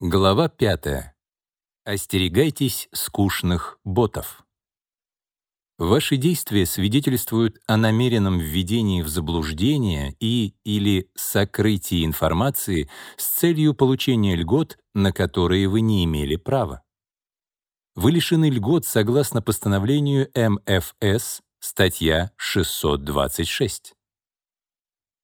Глава 5. Остерегайтесь скучных ботов. Ваши действия свидетельствуют о намеренном введении в заблуждение и или сокрытии информации с целью получения льгот, на которые вы не имели права. Вы лишены льгот согласно постановлению МФС, статья 626.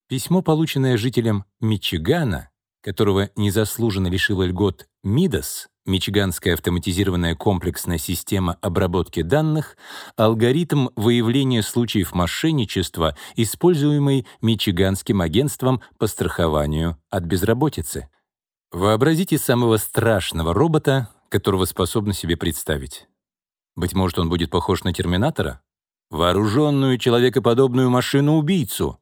Письмо, полученное жителем Мичигана, которого незаслуженно лишила льгот МИДАС, Мичиганская автоматизированная комплексная система обработки данных, алгоритм выявления случаев мошенничества, используемый Мичиганским агентством по страхованию от безработицы. Вообразите самого страшного робота, которого способны себе представить. Быть может, он будет похож на Терминатора? Вооруженную человекоподобную машину-убийцу —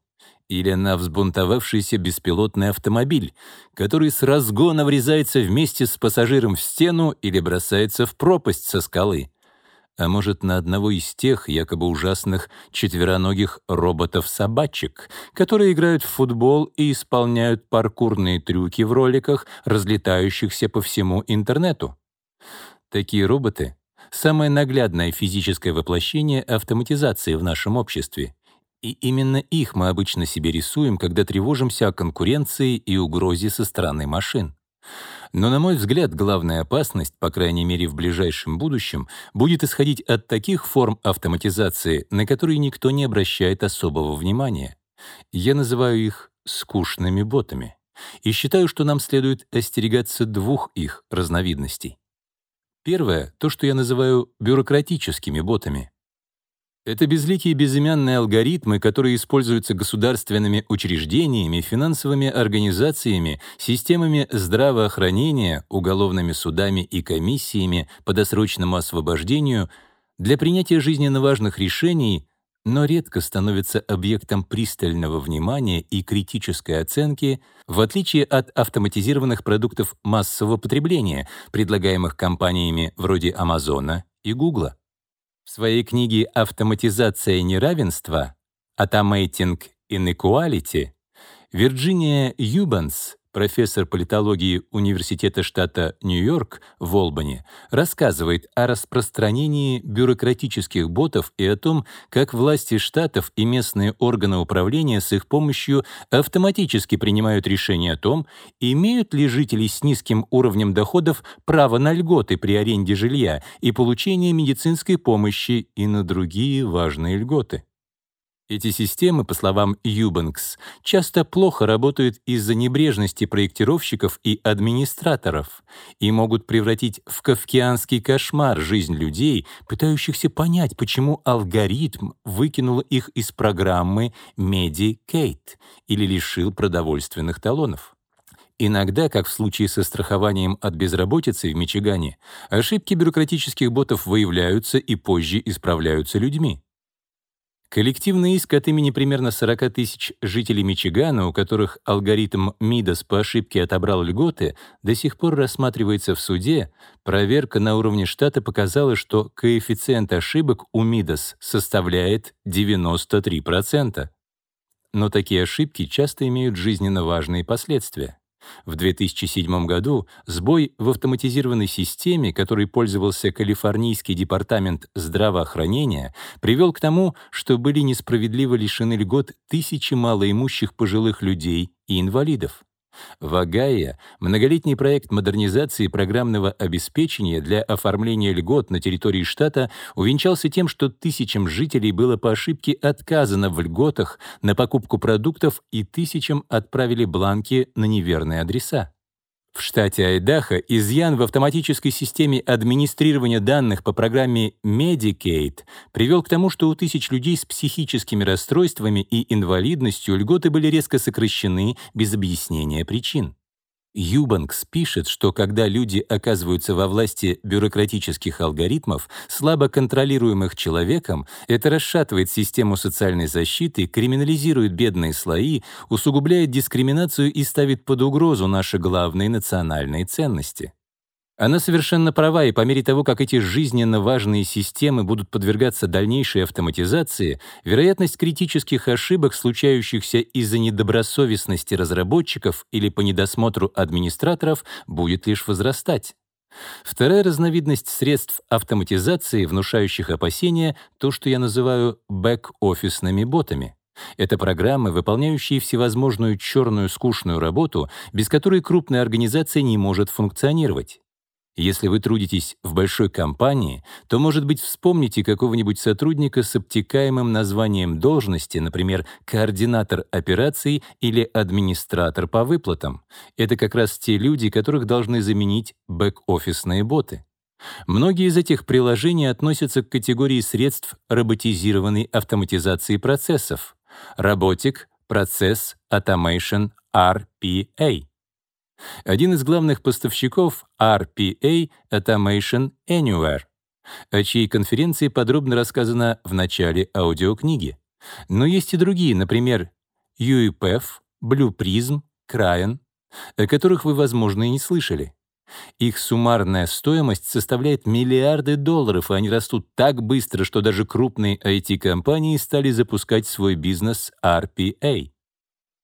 или на взбунтовавшийся беспилотный автомобиль, который с разгона врезается вместе с пассажиром в стену или бросается в пропасть со скалы. А может, на одного из тех якобы ужасных четвероногих роботов-собачек, которые играют в футбол и исполняют паркурные трюки в роликах, разлетающихся по всему интернету. Такие роботы — самое наглядное физическое воплощение автоматизации в нашем обществе — и именно их мы обычно себе рисуем, когда тревожимся о конкуренции и угрозе со стороны машин. Но, на мой взгляд, главная опасность, по крайней мере в ближайшем будущем, будет исходить от таких форм автоматизации, на которые никто не обращает особого внимания. Я называю их скучными ботами. И считаю, что нам следует остерегаться двух их разновидностей. Первое — то, что я называю бюрократическими ботами. Это безликие безымянные алгоритмы, которые используются государственными учреждениями, финансовыми организациями, системами здравоохранения, уголовными судами и комиссиями по досрочному освобождению для принятия жизненно важных решений, но редко становятся объектом пристального внимания и критической оценки, в отличие от автоматизированных продуктов массового потребления, предлагаемых компаниями вроде Амазона и Гугла. В своей книге «Автоматизация неравенства» «Automating Inequality» Вирджиния Юбанс профессор политологии Университета штата Нью-Йорк в Олбани, рассказывает о распространении бюрократических ботов и о том, как власти штатов и местные органы управления с их помощью автоматически принимают решение о том, имеют ли жители с низким уровнем доходов право на льготы при аренде жилья и получение медицинской помощи и на другие важные льготы. Эти системы, по словам Юбанкс, часто плохо работают из-за небрежности проектировщиков и администраторов и могут превратить в кавкианский кошмар жизнь людей, пытающихся понять, почему алгоритм выкинул их из программы Medicaid или лишил продовольственных талонов. Иногда, как в случае со страхованием от безработицы в Мичигане, ошибки бюрократических ботов выявляются и позже исправляются людьми. Коллективный иск от имени примерно 40 тысяч жителей Мичигана, у которых алгоритм Мидас по ошибке отобрал льготы, до сих пор рассматривается в суде. Проверка на уровне штата показала, что коэффициент ошибок у Мидас составляет 93%. Но такие ошибки часто имеют жизненно важные последствия. В 2007 году сбой в автоматизированной системе, которой пользовался Калифорнийский департамент здравоохранения, привел к тому, что были несправедливо лишены льгот тысячи малоимущих пожилых людей и инвалидов. В многолетний проект модернизации программного обеспечения для оформления льгот на территории штата увенчался тем, что тысячам жителей было по ошибке отказано в льготах на покупку продуктов и тысячам отправили бланки на неверные адреса. В штате Айдахо изъян в автоматической системе администрирования данных по программе Medicaid привел к тому, что у тысяч людей с психическими расстройствами и инвалидностью льготы были резко сокращены без объяснения причин. Юбанкс пишет, что когда люди оказываются во власти бюрократических алгоритмов, слабо контролируемых человеком, это расшатывает систему социальной защиты, криминализирует бедные слои, усугубляет дискриминацию и ставит под угрозу наши главные национальные ценности. Она совершенно права, и по мере того, как эти жизненно важные системы будут подвергаться дальнейшей автоматизации, вероятность критических ошибок, случающихся из-за недобросовестности разработчиков или по недосмотру администраторов, будет лишь возрастать. Вторая разновидность средств автоматизации, внушающих опасения, то, что я называю бэк-офисными ботами. Это программы, выполняющие всевозможную черную скучную работу, без которой крупная организация не может функционировать. Если вы трудитесь в большой компании, то, может быть, вспомните какого-нибудь сотрудника с обтекаемым названием должности, например, координатор операций или администратор по выплатам. Это как раз те люди, которых должны заменить бэк-офисные боты. Многие из этих приложений относятся к категории средств роботизированной автоматизации процессов. Robotic Process Automation RPA. Один из главных поставщиков RPA Automation Anywhere, о чьей конференции подробно рассказано в начале аудиокниги. Но есть и другие, например, UEPF, Blue Prism, Crayon, о которых вы, возможно, и не слышали. Их суммарная стоимость составляет миллиарды долларов, и они растут так быстро, что даже крупные IT-компании стали запускать свой бизнес RPA.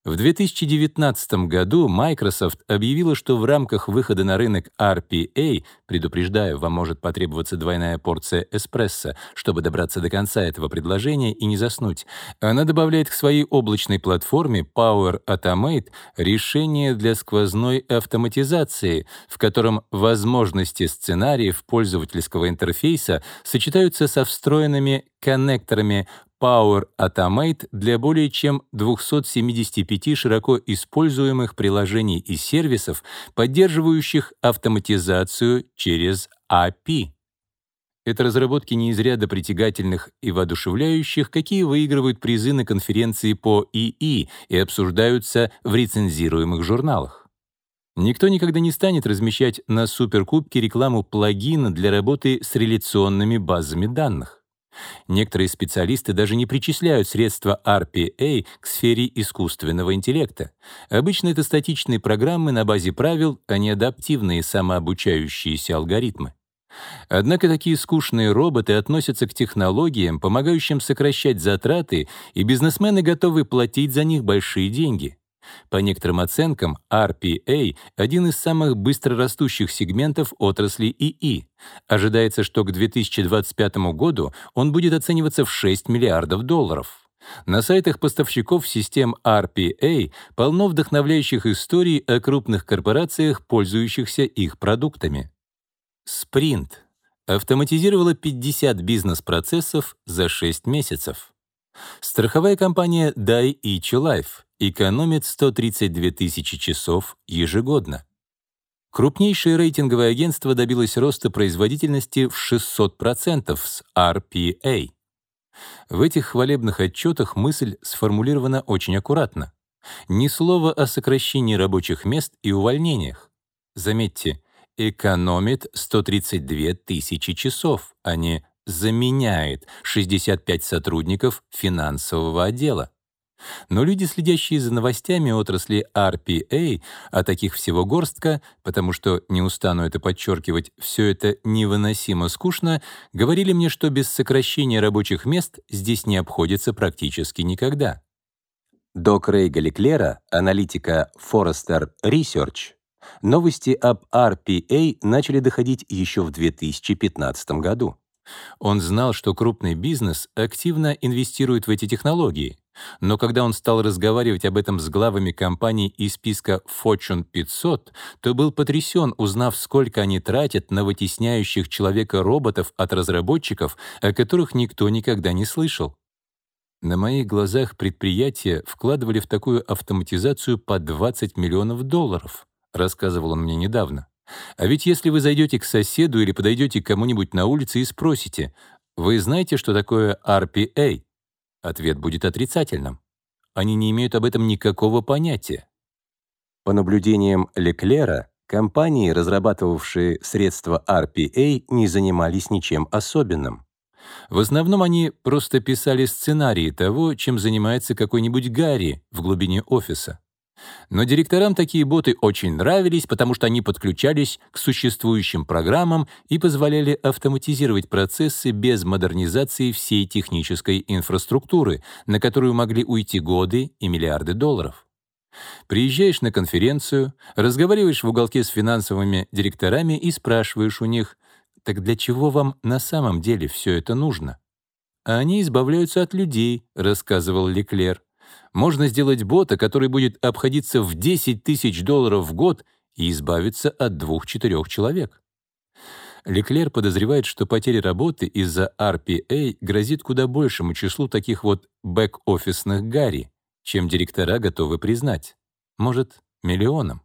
В 2019 году Microsoft объявила, что в рамках выхода на рынок RPA, предупреждаю, вам может потребоваться двойная порция эспрессо, чтобы добраться до конца этого предложения и не заснуть, она добавляет к своей облачной платформе Power Automate решение для сквозной автоматизации, в котором возможности сценариев пользовательского интерфейса сочетаются со встроенными коннекторами Power Automate для более чем 275 широко используемых приложений и сервисов, поддерживающих автоматизацию через API. Это разработки не из ряда притягательных и воодушевляющих, какие выигрывают призы на конференции по ИИ и обсуждаются в рецензируемых журналах. Никто никогда не станет размещать на суперкубке рекламу плагина для работы с реляционными базами данных. Некоторые специалисты даже не причисляют средства RPA к сфере искусственного интеллекта. Обычно это статичные программы на базе правил, а не адаптивные самообучающиеся алгоритмы. Однако такие скучные роботы относятся к технологиям, помогающим сокращать затраты, и бизнесмены готовы платить за них большие деньги. По некоторым оценкам, RPA — один из самых быстрорастущих сегментов отрасли ИИ. Ожидается, что к 2025 году он будет оцениваться в 6 миллиардов долларов. На сайтах поставщиков систем RPA полно вдохновляющих историй о крупных корпорациях, пользующихся их продуктами. Sprint автоматизировала 50 бизнес-процессов за 6 месяцев. Страховая компания Dai-ichi Life экономит 132 тысячи часов ежегодно. Крупнейшее рейтинговое агентство добилось роста производительности в 600% с RPA. В этих хвалебных отчетах мысль сформулирована очень аккуратно. Ни слова о сокращении рабочих мест и увольнениях. Заметьте, экономит 132 тысячи часов, а не заменяет 65 сотрудников финансового отдела. Но люди, следящие за новостями отрасли RPA, а таких всего горстка, потому что, не устану это подчеркивать, все это невыносимо скучно, говорили мне, что без сокращения рабочих мест здесь не обходится практически никогда. До Крейга Леклера, аналитика Forrester Research, новости об RPA начали доходить еще в 2015 году. Он знал, что крупный бизнес активно инвестирует в эти технологии, но когда он стал разговаривать об этом с главами компаний из списка Fortune 500, то был потрясен, узнав, сколько они тратят на вытесняющих человека роботов от разработчиков, о которых никто никогда не слышал. На моих глазах предприятия вкладывали в такую автоматизацию по 20 миллионов долларов, рассказывал он мне недавно. А ведь если вы зайдете к соседу или подойдете к кому-нибудь на улице и спросите, «Вы знаете, что такое RPA?» Ответ будет отрицательным. Они не имеют об этом никакого понятия. По наблюдениям Леклера, компании, разрабатывавшие средства RPA, не занимались ничем особенным. В основном они просто писали сценарии того, чем занимается какой-нибудь Гарри в глубине офиса. Но директорам такие боты очень нравились, потому что они подключались к существующим программам и позволяли автоматизировать процессы без модернизации всей технической инфраструктуры, на которую могли уйти годы и миллиарды долларов. Приезжаешь на конференцию, разговариваешь в уголке с финансовыми директорами и спрашиваешь у них, так для чего вам на самом деле все это нужно? А они избавляются от людей, рассказывал Леклер. Можно сделать бота, который будет обходиться в 10 тысяч долларов в год и избавиться от двух-четырех человек. Леклер подозревает, что потеря работы из-за RPA грозит куда большему числу таких вот бэк-офисных Гарри, чем директора готовы признать. Может, миллионам.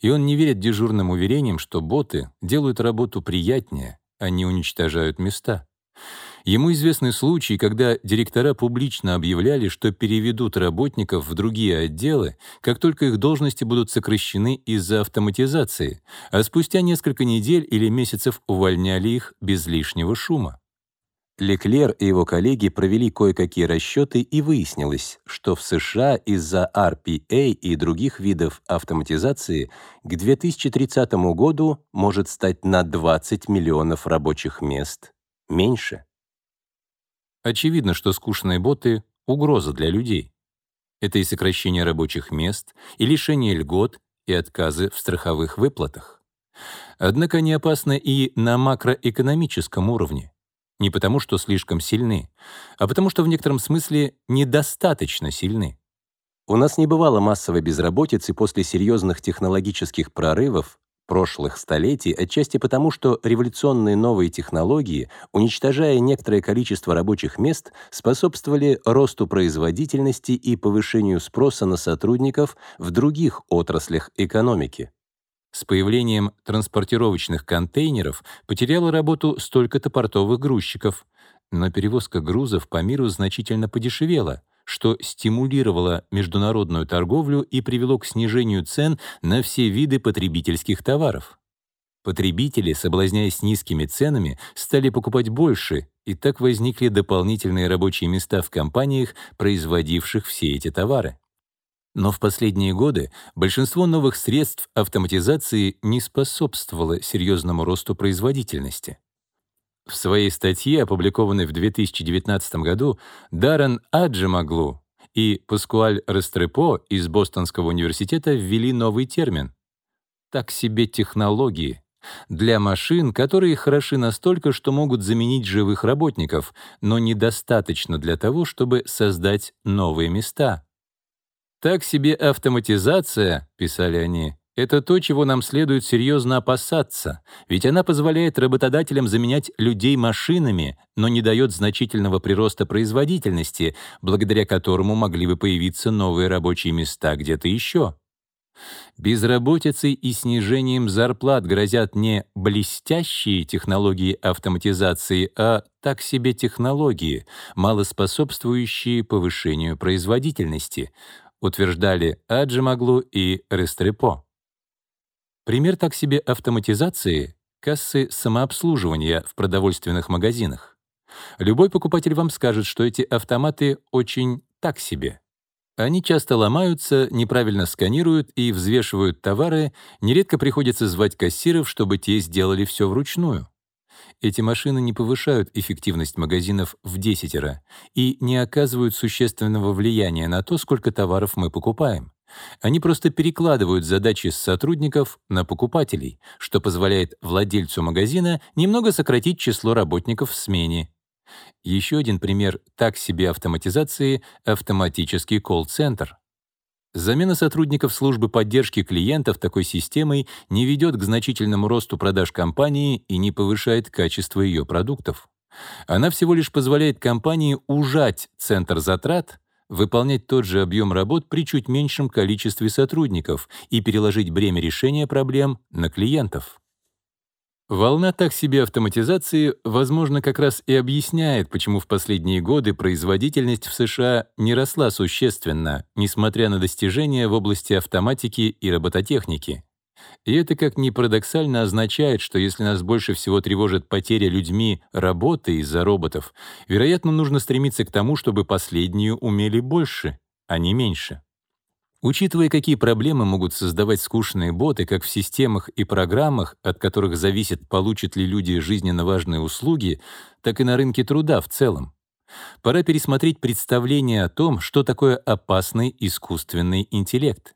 И он не верит дежурным уверениям, что боты делают работу приятнее, а не уничтожают места. Ему известны случаи, когда директора публично объявляли, что переведут работников в другие отделы, как только их должности будут сокращены из-за автоматизации, а спустя несколько недель или месяцев увольняли их без лишнего шума. Леклер и его коллеги провели кое-какие расчеты и выяснилось, что в США из-за RPA и других видов автоматизации к 2030 году может стать на 20 миллионов рабочих мест меньше. Очевидно, что скучные боты — угроза для людей. Это и сокращение рабочих мест, и лишение льгот, и отказы в страховых выплатах. Однако они опасны и на макроэкономическом уровне. Не потому, что слишком сильны, а потому, что в некотором смысле недостаточно сильны. У нас не бывало массовой безработицы после серьезных технологических прорывов прошлых столетий, отчасти потому, что революционные новые технологии, уничтожая некоторое количество рабочих мест, способствовали росту производительности и повышению спроса на сотрудников в других отраслях экономики. С появлением транспортировочных контейнеров потеряла работу столько-то портовых грузчиков, но перевозка грузов по миру значительно подешевела, что стимулировало международную торговлю и привело к снижению цен на все виды потребительских товаров. Потребители, соблазняясь низкими ценами, стали покупать больше, и так возникли дополнительные рабочие места в компаниях, производивших все эти товары. Но в последние годы большинство новых средств автоматизации не способствовало серьезному росту производительности. В своей статье, опубликованной в 2019 году, Даррен Аджимаглу и Паскуаль Рестрепо из Бостонского университета ввели новый термин — «так себе технологии», для машин, которые хороши настолько, что могут заменить живых работников, но недостаточно для того, чтобы создать новые места. «Так себе автоматизация», — писали они, — «это то, чего нам следует серьезно опасаться, ведь она позволяет работодателям заменять людей машинами, но не дает значительного прироста производительности, благодаря которому могли бы появиться новые рабочие места где-то еще». Безработицей и снижением зарплат грозят не блестящие технологии автоматизации, а так себе технологии, мало способствующие повышению производительности, утверждали Аджимаглу и Рестрепо. Пример так себе автоматизации — кассы самообслуживания в продовольственных магазинах. Любой покупатель вам скажет, что эти автоматы очень так себе. Они часто ломаются, неправильно сканируют и взвешивают товары, нередко приходится звать кассиров, чтобы те сделали все вручную. Эти машины не повышают эффективность магазинов в десятеро и не оказывают существенного влияния на то, сколько товаров мы покупаем. Они просто перекладывают задачи с сотрудников на покупателей, что позволяет владельцу магазина немного сократить число работников в смене. Еще один пример так себе автоматизации — автоматический колл-центр. Замена сотрудников службы поддержки клиентов такой системой не ведет к значительному росту продаж компании и не повышает качество ее продуктов. Она всего лишь позволяет компании ужать центр затрат, выполнять тот же объем работ при чуть меньшем количестве сотрудников и переложить бремя решения проблем на клиентов. Волна так себе автоматизации, возможно, как раз и объясняет, почему в последние годы производительность в США не росла существенно, несмотря на достижения в области автоматики и робототехники. И это, как ни парадоксально, означает, что если нас больше всего тревожит потеря людьми работы из-за роботов, вероятно, нужно стремиться к тому, чтобы последние умели больше, а не меньше. Учитывая, какие проблемы могут создавать скучные боты как в системах и программах, от которых зависит, получат ли люди жизненно важные услуги, так и на рынке труда в целом. Пора пересмотреть представление о том, что такое опасный искусственный интеллект.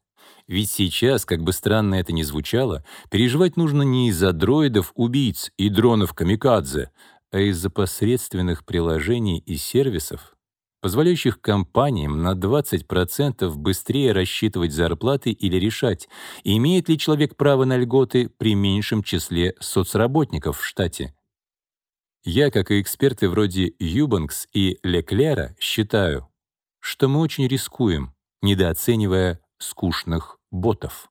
Ведь сейчас, как бы странно это ни звучало, переживать нужно не из-за дроидов-убийц и дронов-камикадзе, а из-за посредственных приложений и сервисов, позволяющих компаниям на 20% быстрее рассчитывать зарплаты или решать, имеет ли человек право на льготы при меньшем числе соцработников в штате. Я, как и эксперты вроде Юбанкс и Леклера, считаю, что мы очень рискуем, недооценивая скучных ботов.